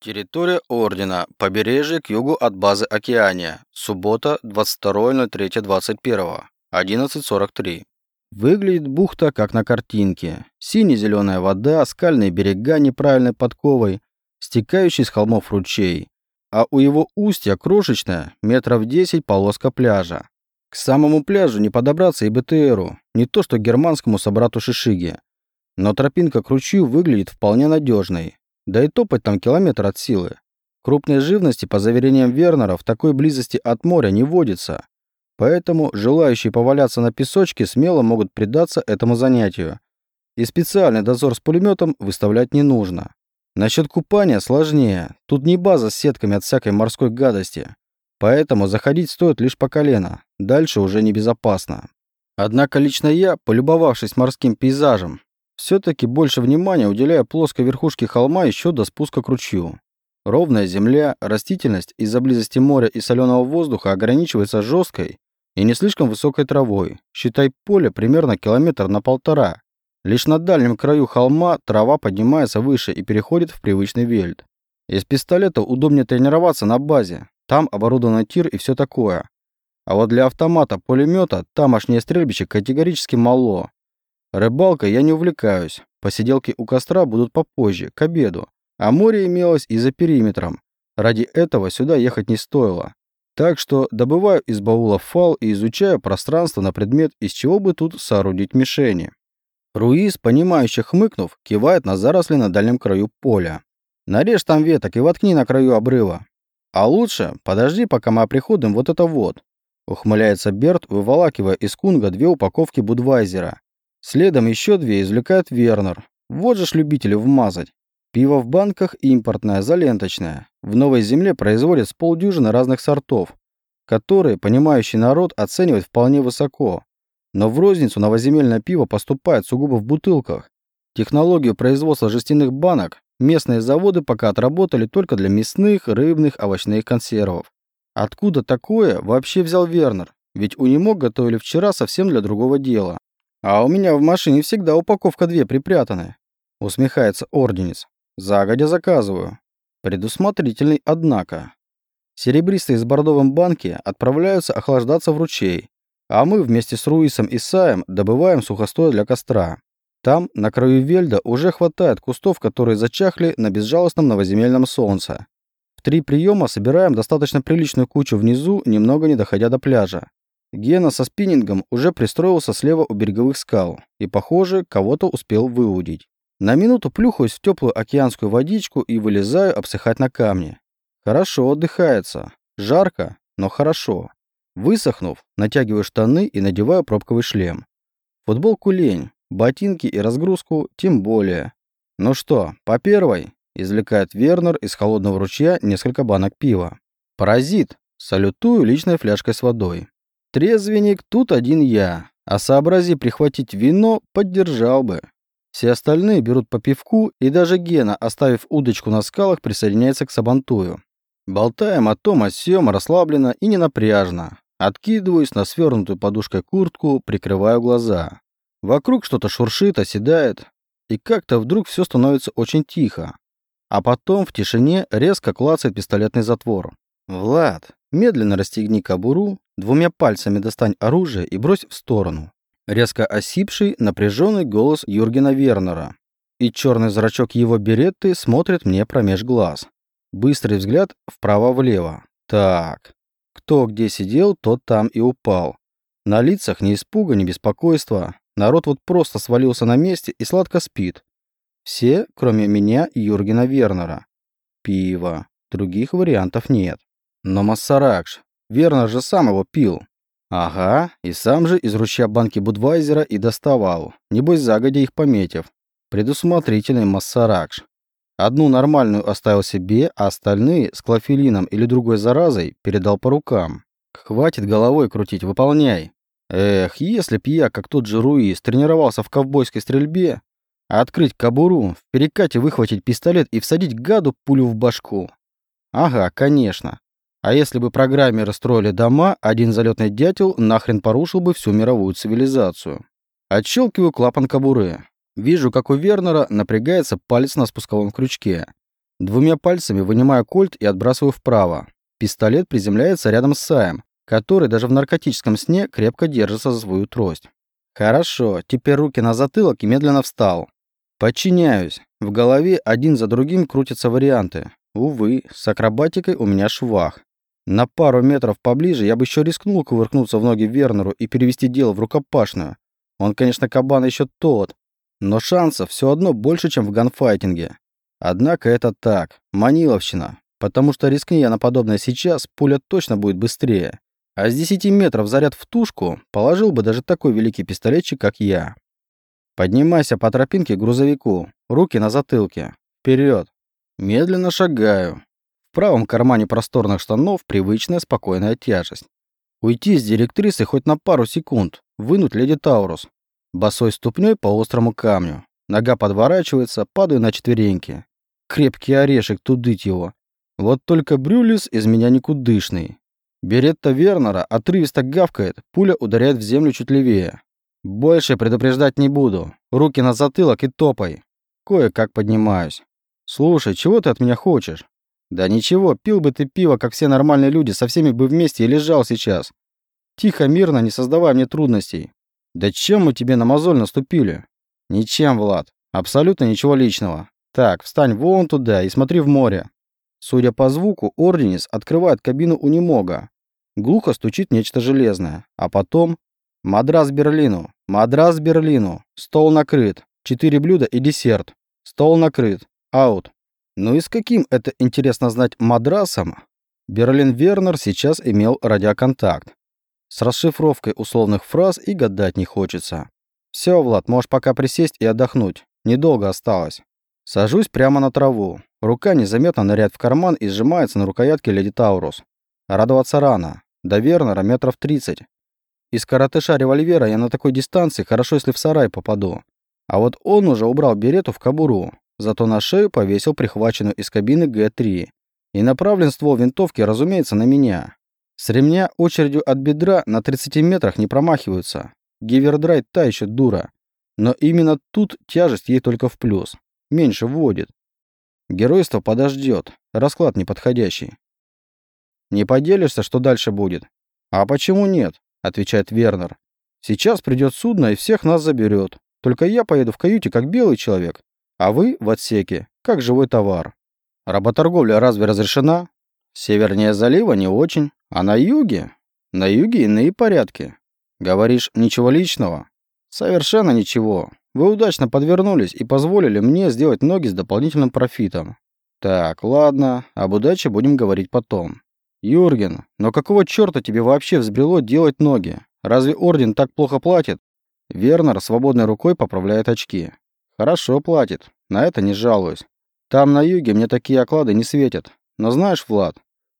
Территория Ордена. Побережье к югу от базы Океания. Суббота, 22.03.21. 11.43. Выглядит бухта, как на картинке. Сине-зеленая вода, скальные берега неправильной подковой, стекающий с холмов ручей. А у его устья крошечная, метров 10 полоска пляжа. К самому пляжу не подобраться и БТРу, не то что германскому собрату Шишиге. Но тропинка к ручью выглядит вполне надежной. Да и топать там километр от силы. Крупной живности, по заверениям Вернера, в такой близости от моря не водится. Поэтому желающие поваляться на песочке смело могут предаться этому занятию. И специальный дозор с пулеметом выставлять не нужно. Насчет купания сложнее. Тут не база с сетками от всякой морской гадости. Поэтому заходить стоит лишь по колено. Дальше уже небезопасно. Однако лично я, полюбовавшись морским пейзажем, все-таки больше внимания уделяя плоской верхушке холма еще до спуска к ручью. Ровная земля, растительность из-за близости моря и соленого воздуха ограничивается жесткой и не слишком высокой травой. Считай поле примерно километр на полтора. Лишь на дальнем краю холма трава поднимается выше и переходит в привычный вельд. Из пистолета удобнее тренироваться на базе. Там оборудован тир и все такое. А вот для автомата, пулемета тамошнее стрельбище категорически мало. Рыбалкой я не увлекаюсь. Посиделки у костра будут попозже, к обеду. А море имелось и за периметром. Ради этого сюда ехать не стоило. Так что добываю из баула фал и изучаю пространство на предмет, из чего бы тут соорудить мишени. Руиз, понимающе хмыкнув, кивает на заросли на дальнем краю поля. Нарежь там веток и воткни на краю обрыва. А лучше подожди, пока мы приходим вот это вот. Ухмыляется Берт, выволакивая из кунга две упаковки Будвайзера. Следом еще две извлекает Вернер. Вот же ж любители вмазать. Пиво в банках импортное, заленточное. В Новой Земле производят с полдюжины разных сортов, которые понимающий народ оценивает вполне высоко. Но в розницу новоземельное пиво поступает сугубо в бутылках. Технологию производства жестяных банок местные заводы пока отработали только для мясных, рыбных, овощных консервов. Откуда такое вообще взял Вернер? Ведь у него готовили вчера совсем для другого дела. А у меня в машине всегда упаковка две припрятаны. Усмехается орденец. Загодя заказываю. Предусмотрительный, однако. Серебристые с бордовым банки отправляются охлаждаться в ручей, а мы вместе с Руисом и Саем добываем сухостой для костра. Там, на краю Вельда, уже хватает кустов, которые зачахли на безжалостном новоземельном солнце. В три приема собираем достаточно приличную кучу внизу, немного не доходя до пляжа. Гена со спиннингом уже пристроился слева у береговых скал и, похоже, кого-то успел выудить. На минуту плюхаюсь в теплую океанскую водичку и вылезаю обсыхать на камне. Хорошо отдыхается. Жарко, но хорошо. Высохнув, натягиваю штаны и надеваю пробковый шлем. Футболку лень, ботинки и разгрузку тем более. Ну что, по первой? Извлекает Вернер из холодного ручья несколько банок пива. Паразит. Салютую личной фляжкой с водой. Трезвенник тут один я, а сообрази прихватить вино, поддержал бы. Все остальные берут по пивку, и даже Гена, оставив удочку на скалах, присоединяется к Сабантую. Болтаем о том, о сём, расслабленно и ненапряжно. Откидываюсь на свернутую подушкой куртку, прикрываю глаза. Вокруг что-то шуршит, оседает, и как-то вдруг все становится очень тихо. А потом в тишине резко клацает пистолетный затвор. «Влад, медленно расстегни кобуру, двумя пальцами достань оружие и брось в сторону». Резко осипший, напряженный голос Юргена Вернера. И черный зрачок его беретты смотрит мне промеж глаз. Быстрый взгляд вправо-влево. Так. Кто где сидел, тот там и упал. На лицах ни испуга, ни беспокойства. Народ вот просто свалился на месте и сладко спит. Все, кроме меня и Юргена Вернера. Пиво. Других вариантов нет. Но Массаракш. Вернер же сам его пил. Ага, и сам же из ручья банки Будвайзера и доставал. Небось, загодя их пометив. Предусмотрительный Массаракш. Одну нормальную оставил себе, а остальные с клофелином или другой заразой передал по рукам. Хватит головой крутить, выполняй. Эх, если б я, как тот же Руис, тренировался в ковбойской стрельбе, открыть кобуру, в перекате выхватить пистолет и всадить гаду пулю в башку. Ага, конечно. А если бы программеры строили дома, один залетный дятел нахрен порушил бы всю мировую цивилизацию. Отщелкиваю клапан кобуры. Вижу, как у Вернера напрягается палец на спусковом крючке. Двумя пальцами вынимаю кольт и отбрасываю вправо. Пистолет приземляется рядом с Саем, который даже в наркотическом сне крепко держится за свою трость. Хорошо, теперь руки на затылок и медленно встал. Подчиняюсь. В голове один за другим крутятся варианты. Увы, с акробатикой у меня швах. На пару метров поближе я бы еще рискнул кувыркнуться в ноги Вернеру и перевести дело в рукопашную. Он, конечно, кабан еще тот, но шансов все одно больше, чем в ганфайтинге. Однако это так, маниловщина, потому что рискни я на подобное сейчас, пуля точно будет быстрее. А с 10 метров заряд в тушку положил бы даже такой великий пистолетчик, как я. Поднимайся по тропинке к грузовику, руки на затылке. Вперед. Медленно шагаю, правом кармане просторных штанов привычная спокойная тяжесть. Уйти с директрисы хоть на пару секунд, вынуть леди Таурус. Босой ступней по острому камню. Нога подворачивается, падаю на четвереньки. Крепкий орешек, тудыть его. Вот только Брюлис из меня никудышный. Беретта Вернера отрывисто гавкает, пуля ударяет в землю чуть левее. Больше предупреждать не буду. Руки на затылок и топай. Кое-как поднимаюсь. Слушай, чего ты от меня хочешь? Да ничего, пил бы ты пиво, как все нормальные люди, со всеми бы вместе и лежал сейчас. Тихо, мирно, не создавая мне трудностей. Да чем мы тебе на мозоль наступили? Ничем, Влад. Абсолютно ничего личного. Так, встань вон туда и смотри в море. Судя по звуку, Орденис открывает кабину у немога. Глухо стучит нечто железное. А потом... Мадрас Берлину. Мадрас Берлину. Стол накрыт. Четыре блюда и десерт. Стол накрыт. Аут. Ну и с каким это, интересно знать, мадрасом Берлин Вернер сейчас имел радиоконтакт. С расшифровкой условных фраз и гадать не хочется. Все, Влад, можешь пока присесть и отдохнуть. Недолго осталось. Сажусь прямо на траву. Рука незаметно ныряет в карман и сжимается на рукоятке Леди Таурус. Радоваться рано. До Вернера метров 30. Из коротыша револьвера я на такой дистанции хорошо, если в сарай попаду. А вот он уже убрал берету в кобуру. Зато на шею повесил прихваченную из кабины Г-3. И направлен ствол винтовки, разумеется, на меня. С ремня очередью от бедра на 30 метрах не промахиваются. Гивердрайт та еще дура. Но именно тут тяжесть ей только в плюс. Меньше вводит. Геройство подождет. Расклад неподходящий. «Не поделишься, что дальше будет?» «А почему нет?» — отвечает Вернер. «Сейчас придет судно и всех нас заберет. Только я поеду в каюте как белый человек, а вы в отсеке, как живой товар. Работорговля разве разрешена? Севернее залива не очень, а на юге? На юге иные порядки. Говоришь, ничего личного? Совершенно ничего. Вы удачно подвернулись и позволили мне сделать ноги с дополнительным профитом. Так, ладно, об удаче будем говорить потом. Юрген, но какого черта тебе вообще взбрело делать ноги? Разве орден так плохо платит? Вернер свободной рукой поправляет очки. Хорошо платит. На это не жалуюсь. Там на юге мне такие оклады не светят. Но знаешь, Влад,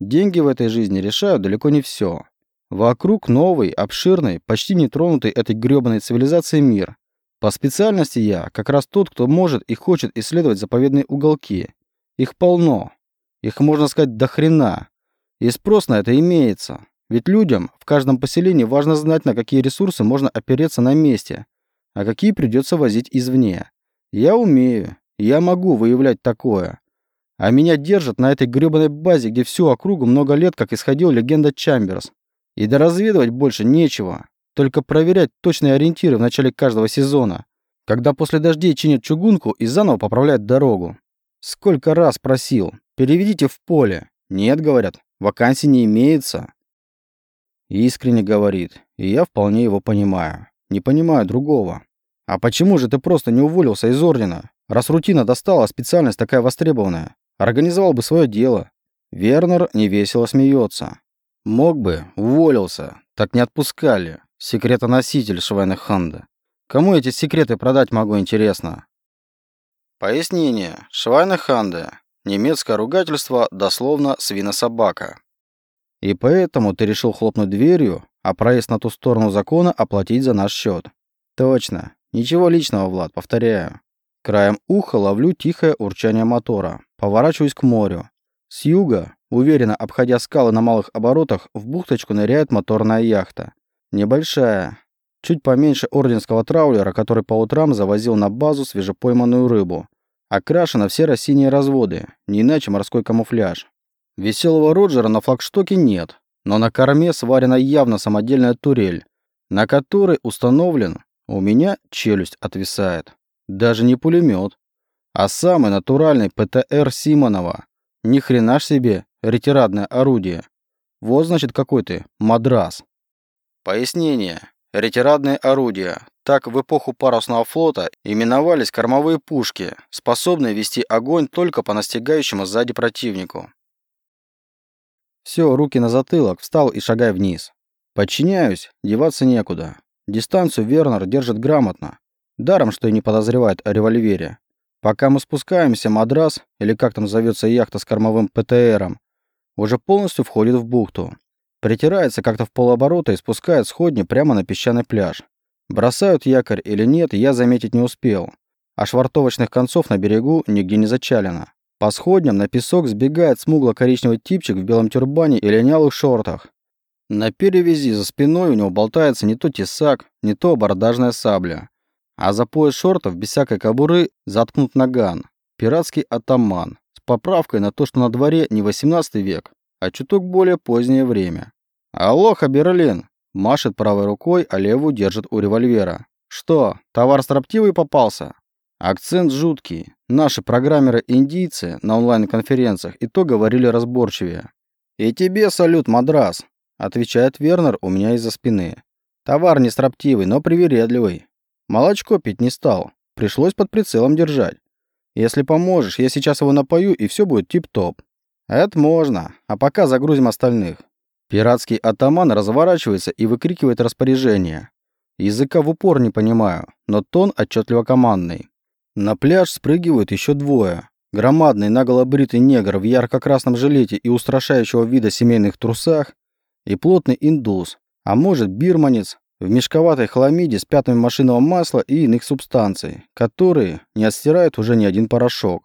деньги в этой жизни решают далеко не все. Вокруг новый, обширный, почти не тронутый этой грёбаной цивилизацией мир. По специальности я как раз тот, кто может и хочет исследовать заповедные уголки. Их полно. Их, можно сказать, до хрена. И спрос на это имеется. Ведь людям в каждом поселении важно знать, на какие ресурсы можно опереться на месте, а какие придется возить извне. Я умею, я могу выявлять такое. А меня держат на этой грёбаной базе, где всю округу много лет как исходил легенда Чамберс. И доразведывать больше нечего. Только проверять точные ориентиры в начале каждого сезона, когда после дождей чинят чугунку и заново поправляют дорогу. Сколько раз просил, переведите в поле. Нет, говорят, вакансий не имеется. Искренне говорит, и я вполне его понимаю. Не понимаю другого. А почему же ты просто не уволился из ордена? Раз рутина достала, специальность такая востребованная. Организовал бы свое дело. Вернер невесело смеется. Мог бы, уволился. Так не отпускали. Секретоноситель Швайнеханда. Кому эти секреты продать могу, интересно? Пояснение. Швайнеханда. Немецкое ругательство, дословно свинособака. И поэтому ты решил хлопнуть дверью, а проезд на ту сторону закона оплатить за наш счет. Точно. Ничего личного, Влад, повторяю. Краем уха ловлю тихое урчание мотора. Поворачиваюсь к морю. С юга, уверенно обходя скалы на малых оборотах, в бухточку ныряет моторная яхта. Небольшая. Чуть поменьше орденского траулера, который по утрам завозил на базу свежепойманную рыбу. Окрашена в серо-синие разводы, не иначе морской камуфляж. Веселого Роджера на флагштоке нет, но на корме сварена явно самодельная турель, на которой установлен, у меня челюсть отвисает. Даже не пулемет, а самый натуральный ПТР Симонова. Ни хрена ж себе ретирадное орудие. Вот значит какой ты мадрас. Пояснение. Ретирадные орудия. Так в эпоху парусного флота именовались кормовые пушки, способные вести огонь только по настигающему сзади противнику. Все, руки на затылок, встал и шагай вниз. Подчиняюсь, деваться некуда. Дистанцию Вернер держит грамотно. Даром, что и не подозревает о револьвере. Пока мы спускаемся, мадрас, или как там зовется яхта с кормовым ПТРом, уже полностью входит в бухту. Притирается как-то в полоборота и спускает сходни прямо на песчаный пляж. Бросают якорь или нет, я заметить не успел. А швартовочных концов на берегу нигде не зачалено. По сходням на песок сбегает смугло-коричневый типчик в белом тюрбане и линялых шортах. На перевязи за спиной у него болтается не то тесак, не то абордажная сабля. А за пояс шортов без всякой кобуры заткнут наган. Пиратский атаман. С поправкой на то, что на дворе не 18 век, а чуток более позднее время. «Алоха, Берлин!» Машет правой рукой, а левую держит у револьвера. «Что, товар строптивый попался?» Акцент жуткий. Наши программеры-индийцы на онлайн-конференциях и то говорили разборчивее. «И тебе салют, мадрас!» Отвечает Вернер у меня из-за спины. Товар не строптивый, но привередливый. Молочко пить не стал. Пришлось под прицелом держать. Если поможешь, я сейчас его напою, и все будет тип-топ. Это можно. А пока загрузим остальных. Пиратский атаман разворачивается и выкрикивает распоряжение. Языка в упор не понимаю, но тон отчетливо командный. На пляж спрыгивают еще двое. Громадный наголобритый негр в ярко-красном жилете и устрашающего вида семейных трусах и плотный индус, а может бирманец, в мешковатой хламиде с пятнами машинного масла и иных субстанций, которые не отстирают уже ни один порошок.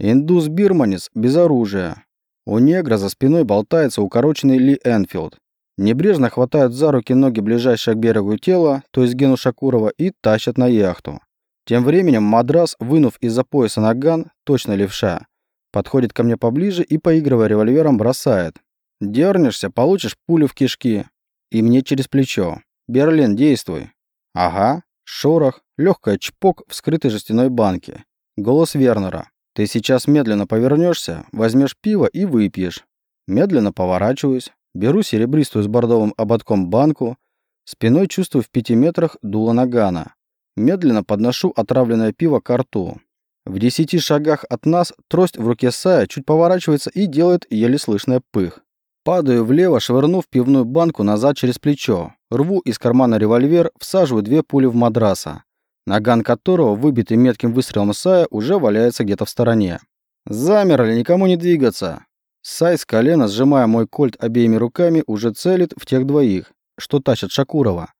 Индус-бирманец без оружия. У негра за спиной болтается укороченный Ли Энфилд. Небрежно хватают за руки ноги ближайшее к берегу тела, то есть Гену Шакурова, и тащат на яхту. Тем временем мадрас, вынув из-за пояса наган, точно левша, подходит ко мне поближе и, поигрывая револьвером, бросает. Дернешься, получишь пулю в кишки. И мне через плечо. Берлин, действуй. Ага. Шорох, легкая чпок в скрытой жестяной банке. Голос Вернера. Ты сейчас медленно повернешься, возьмешь пиво и выпьешь. Медленно поворачиваюсь, беру серебристую с бордовым ободком банку, спиной чувствую в пяти метрах дуло нагана. Медленно подношу отравленное пиво к рту. В десяти шагах от нас трость в руке Сая чуть поворачивается и делает еле слышное пых. Падаю влево, швырнув пивную банку назад через плечо. Рву из кармана револьвер, всаживаю две пули в мадраса. Наган которого, выбитый метким выстрелом Сая, уже валяется где-то в стороне. Замерли, никому не двигаться. Сай с колена, сжимая мой кольт обеими руками, уже целит в тех двоих, что тащат Шакурова.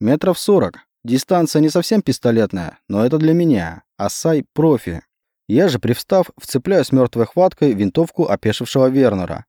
Метров сорок. Дистанция не совсем пистолетная, но это для меня. Асай – профи. Я же, привстав, с мертвой хваткой винтовку опешившего Вернера,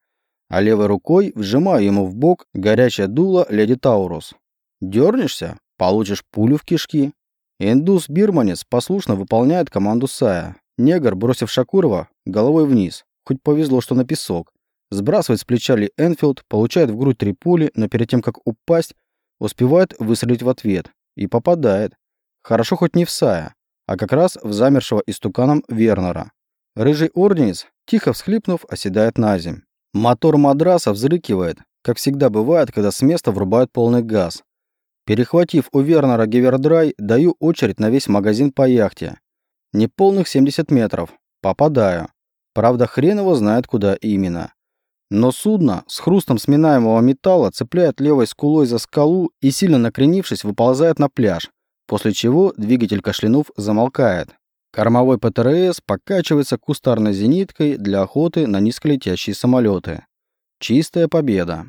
а левой рукой вжимаю ему в бок горячее дуло леди Таурус. Дернешься – получишь пулю в кишки. Индус-бирманец послушно выполняет команду Сая. Негр, бросив Шакурова, головой вниз. Хоть повезло, что на песок. Сбрасывает с плеча Ли Энфилд, получает в грудь три пули, но перед тем, как упасть, успевает выстрелить в ответ. И попадает. Хорошо хоть не в Сая, а как раз в замершего истуканом Вернера. Рыжий орденец, тихо всхлипнув, оседает на земь. Мотор мадраса взрыкивает, как всегда бывает, когда с места врубают полный газ. Перехватив у Вернера Гевердрай, даю очередь на весь магазин по яхте. Неполных 70 метров. Попадаю. Правда, хрен его знает, куда именно. Но судно с хрустом сминаемого металла цепляет левой скулой за скалу и, сильно накренившись, выползает на пляж, после чего двигатель кашлянув замолкает. Кормовой ПТРС покачивается кустарной зениткой для охоты на низколетящие самолеты. Чистая победа.